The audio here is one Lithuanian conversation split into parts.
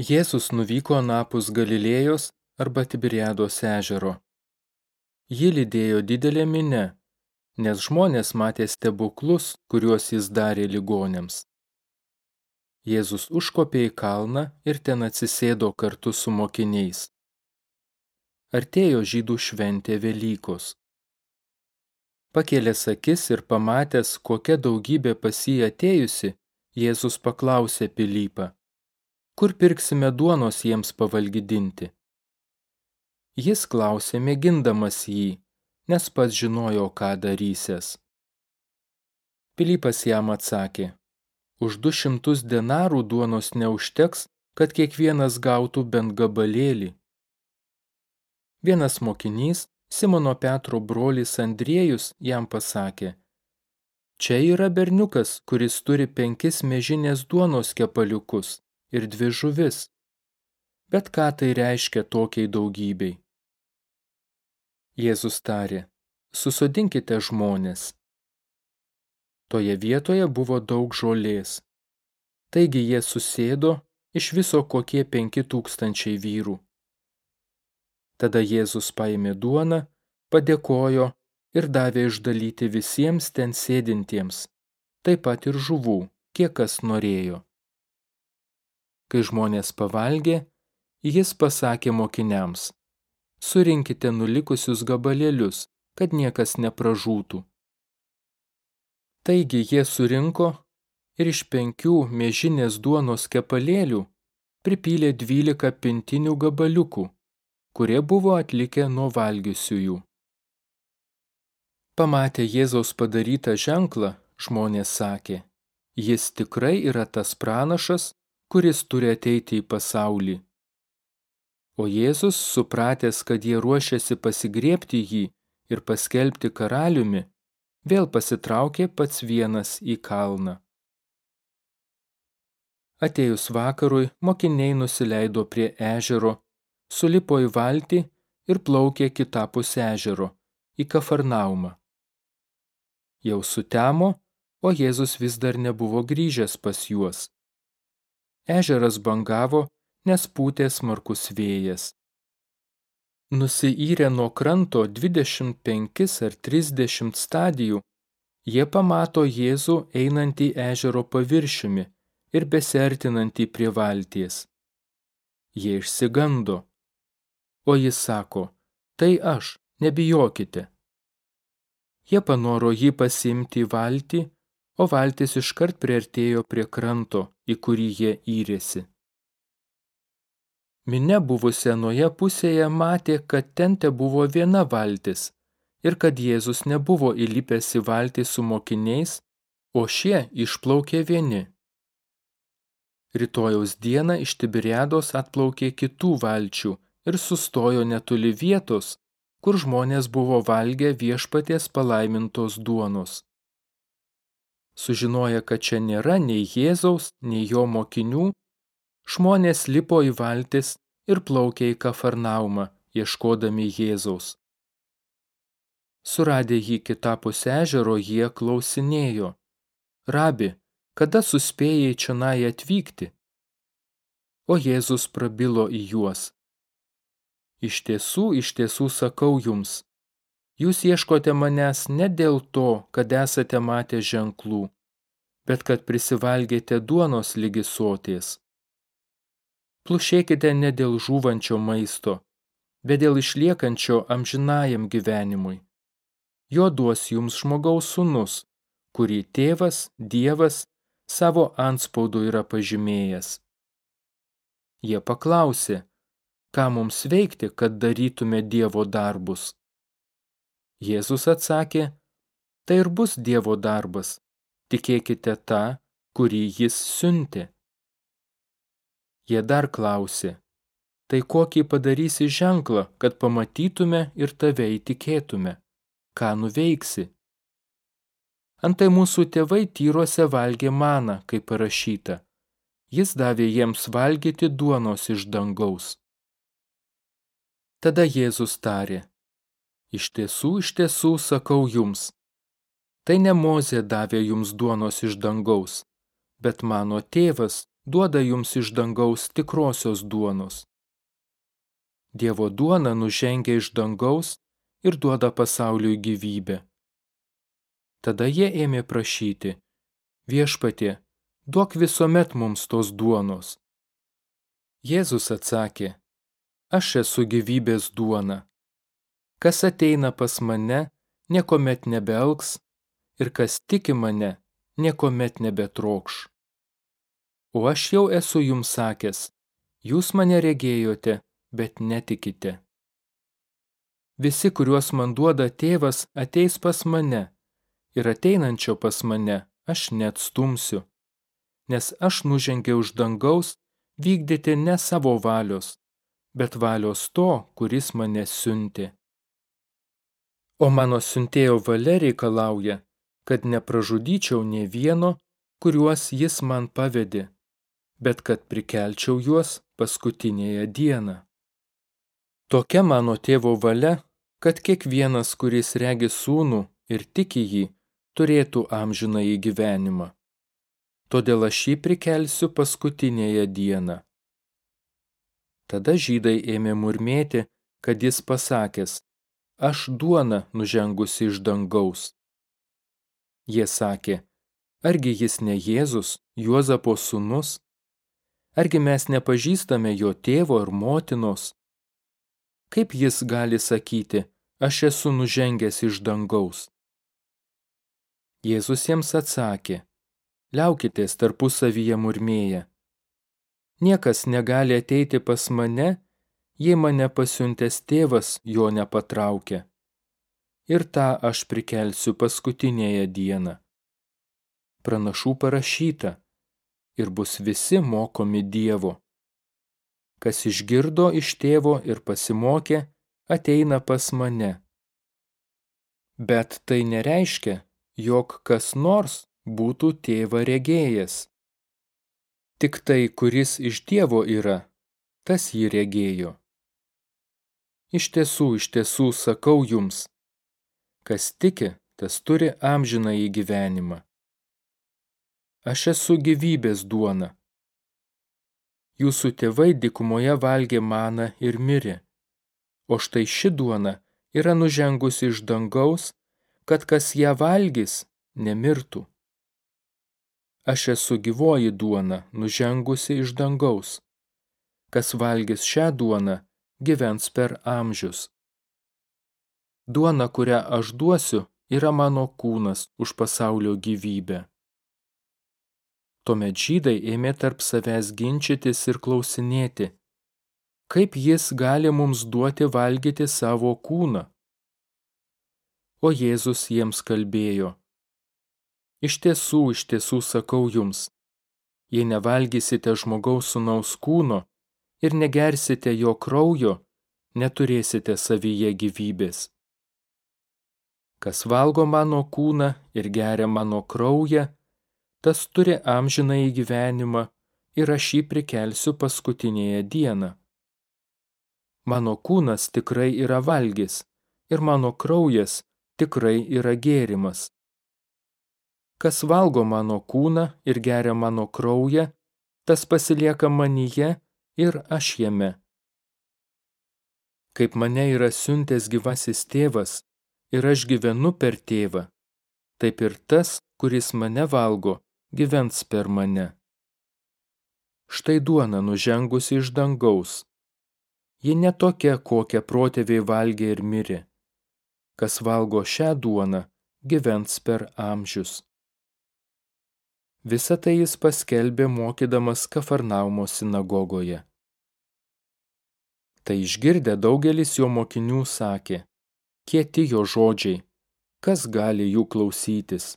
Jėzus nuvyko napus Galilėjos arba Tibiriados ežero. Jį lydėjo didelė minė, nes žmonės matė stebuklus, kuriuos jis darė ligonėms. Jėzus užkopė į kalną ir ten atsisėdo kartu su mokiniais. Artėjo žydų šventė Velykos. Pakėlęs akis ir pamatęs, kokia daugybė pas jį atėjusi, Jėzus paklausė Pilypą kur pirksime duonos jiems pavalgydinti. Jis klausė mėgindamas jį, nes pats žinojo, ką darysės. Pilypas jam atsakė, už du šimtus denarų duonos neužteks, kad kiekvienas gautų bent gabalėlį. Vienas mokinys, Simono Petro brolis Andriejus, jam pasakė, čia yra berniukas, kuris turi penkis mežinės duonos kepaliukus ir dvi žuvis. Bet ką tai reiškia tokiai daugybei? Jėzus tarė, susodinkite žmonės. Toje vietoje buvo daug žolės. Taigi jie susėdo iš viso kokie penki tūkstančiai vyrų. Tada Jėzus paėmė duoną, padėkojo ir davė išdalyti visiems ten sėdintiems, taip pat ir žuvų, kiek kas norėjo. Kai žmonės pavalgė, jis pasakė mokiniams, surinkite nulikusius gabalėlius, kad niekas nepražūtų. Taigi jie surinko ir iš penkių mėžinės duonos kepalėlių pripylė dvylika pintinių gabaliukų, kurie buvo atlikę nuo valgiusiųjų. Pamatę Jėzaus padarytą ženklą, žmonės sakė, jis tikrai yra tas pranašas, kuris turi ateiti į pasaulį. O Jėzus, supratęs, kad jie ruošiasi pasigriepti jį ir paskelbti karaliumi, vėl pasitraukė pats vienas į kalną. Atėjus vakarui, mokiniai nusileido prie ežero, sulipo į valtį ir plaukė kitapus ežero, į Kafarnaumą. Jau sutemo, o Jėzus vis dar nebuvo grįžęs pas juos. Ežeras bangavo, nes pūtė smarkus vėjas. Nusiyrę nuo kranto 25 ar 30 stadijų, jie pamato Jėzų einantį ežero paviršiumi ir besertinantį prie valties. Jie išsigando. O jis sako, tai aš, nebijokite. Jie panoro jį pasimti į valtį, o valtis iškart priartėjo prie kranto, į kurį jie įrėsi. Mine buvusi anoje pusėje matė, kad ten te buvo viena valtis ir kad Jėzus nebuvo įlipęs į valtį su mokiniais, o šie išplaukė vieni. Rytojaus dieną iš Tibiriados atplaukė kitų valčių ir sustojo netoli vietos, kur žmonės buvo valgę viešpaties palaimintos duonos. Sužinoję, kad čia nėra nei Jėzaus, nei jo mokinių, žmonės lipo į valtis ir plaukė į Kafarnaumą, ieškodami Jėzaus. Suradę jį kitapus ežero, jie klausinėjo, Rabi, kada suspėjai čionai atvykti? O Jėzus prabilo į juos. Iš tiesų, iš tiesų sakau jums, Jūs ieškote manęs ne dėl to, kad esate matę ženklų, bet kad prisivalgėte duonos lygi soties. Plušėkite ne dėl žūvančio maisto, bet dėl išliekančio amžinajam gyvenimui. Jo duos jums žmogaus sunus, kurį tėvas, dievas, savo anspaudu yra pažymėjęs. Jie paklausė, ką mums veikti, kad darytume Dievo darbus. Jėzus atsakė, tai ir bus Dievo darbas, tikėkite tą, kurį jis siuntė. Jie dar klausė, tai kokį padarysi ženklą, kad pamatytume ir tave įtikėtume, ką nuveiksi. Antai mūsų tėvai tyruose valgė maną, kaip parašyta. Jis davė jiems valgyti duonos iš dangaus. Tada Jėzus tarė, Iš tiesų, iš tiesų sakau jums, tai ne Mozė davė jums duonos iš dangaus, bet mano tėvas, duoda jums iš dangaus tikrosios duonos. Dievo duona nužengia iš dangaus ir duoda pasauliui gyvybę. Tada jie ėmė prašyti, viešpatie, duok visuomet mums tos duonos. Jėzus atsakė, aš esu gyvybės duona. Kas ateina pas mane, niekuomet nebelgs, ir kas tiki mane, niekuomet nebetrokš. O aš jau esu jums sakęs, jūs mane regėjote, bet netikite. Visi, kuriuos man duoda tėvas, ateis pas mane, ir ateinančio pas mane aš neatstumsiu, nes aš nužengiau už dangaus vykdyti ne savo valios, bet valios to, kuris mane siuntė. O mano siuntėjo valia reikalauja, kad nepražudyčiau ne vieno, kuriuos jis man pavedė, bet kad prikelčiau juos paskutinėje dieną. Tokia mano tėvo valia, kad kiekvienas, kuris regi sūnų ir tiki jį, turėtų amžiną į gyvenimą. Todėl aš jį prikelsiu paskutinėje dieną. Tada žydai ėmė murmėti, kad jis pasakęs, aš duona nužengusi iš dangaus. Jie sakė, argi jis ne Jėzus, Juozapo sūnus? Argi mes nepažįstame jo tėvo ir motinos? Kaip jis gali sakyti, aš esu nužengęs iš dangaus? Jėzus jiems atsakė, liaukitės tarpusavyje murmėję. Niekas negali ateiti pas mane, jei mane pasiuntęs tėvas jo nepatraukia ir tą aš prikelsiu paskutinėje dieną. Pranašų parašyta ir bus visi mokomi Dievo. Kas išgirdo iš tėvo ir pasimokė, ateina pas mane. Bet tai nereiškia, jog kas nors būtų tėvą regėjęs. Tik tai, kuris iš Dievo yra, tas jį regėjo. Iš tiesų, iš tiesų sakau jums, Kas tiki, tas turi amžiną į gyvenimą. Aš esu gyvybės duona. Jūsų tėvai dikumoje valgė maną ir mirė, o štai ši duona yra nužengusi iš dangaus, kad kas ją valgys, nemirtų. Aš esu gyvoji duona, nužengusi iš dangaus. Kas valgys šią duoną, gyvens per amžius. Duona, kurią aš duosiu, yra mano kūnas už pasaulio gyvybę. Tuomet žydai ėmė tarp savęs ginčytis ir klausinėti, kaip jis gali mums duoti valgyti savo kūną. O Jėzus jiems kalbėjo, iš tiesų, iš tiesų sakau jums, jei nevalgysite žmogaus sunaus kūno ir negersite jo kraujo, neturėsite savyje gyvybės. Kas valgo mano kūną ir geria mano kraują, tas turi amžiną į gyvenimą ir aš jį prikelsiu paskutinėje dieną. Mano kūnas tikrai yra valgys ir mano kraujas tikrai yra gėrimas. Kas valgo mano kūną ir geria mano kraują, tas pasilieka manyje ir aš jame. Kaip mane yra siuntęs gyvasis tėvas, ir aš gyvenu per tėvą, taip ir tas, kuris mane valgo, gyvens per mane. Štai duona nužengusi iš dangaus. Ji netokia, kokią protėviai valgė ir mirė. Kas valgo šią duoną, gyvens per amžius. Visą tai jis paskelbė mokydamas Kafarnaumo sinagogoje. Tai išgirdę daugelis jo mokinių sakė, kieti jo žodžiai, kas gali jų klausytis.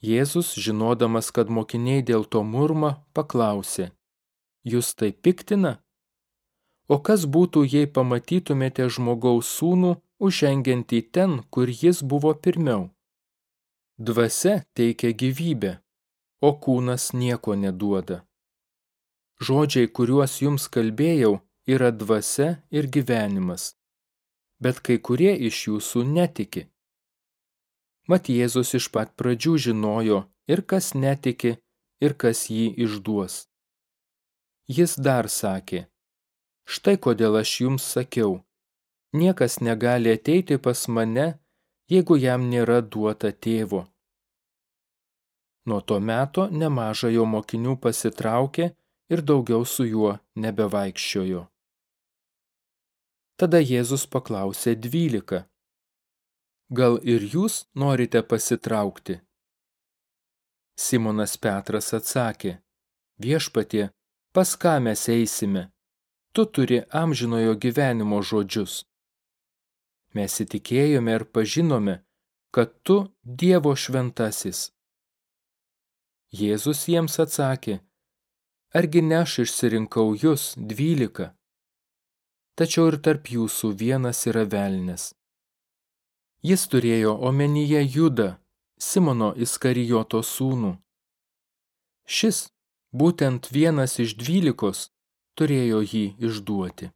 Jėzus, žinodamas, kad mokiniai dėl to murma, paklausė, jūs tai piktina? O kas būtų, jei pamatytumėte žmogaus sūnų užžengiantį ten, kur jis buvo pirmiau? Dvasia teikia gyvybę, o kūnas nieko neduoda. Žodžiai, kuriuos jums kalbėjau, yra dvasia ir gyvenimas bet kai kurie iš jūsų netiki. Mat Jėzus iš pat pradžių žinojo ir kas netiki, ir kas jį išduos. Jis dar sakė, štai kodėl aš jums sakiau, niekas negali ateiti pas mane, jeigu jam nėra duota tėvo. Nuo to meto nemaža jo mokinių pasitraukė ir daugiau su juo nebevaikščiojo. Tada Jėzus paklausė dvylika. Gal ir jūs norite pasitraukti? Simonas Petras atsakė, viešpatie, pas ką mes eisime? Tu turi amžinojo gyvenimo žodžius. Mes įtikėjome ir pažinome, kad tu Dievo šventasis. Jėzus jiems atsakė, argi ne aš išsirinkau jūs dvylika? Tačiau ir tarp jūsų vienas yra velnes. Jis turėjo omenyje Judą, Simono Iskarijoto sūnų. Šis, būtent vienas iš dvylikos, turėjo jį išduoti.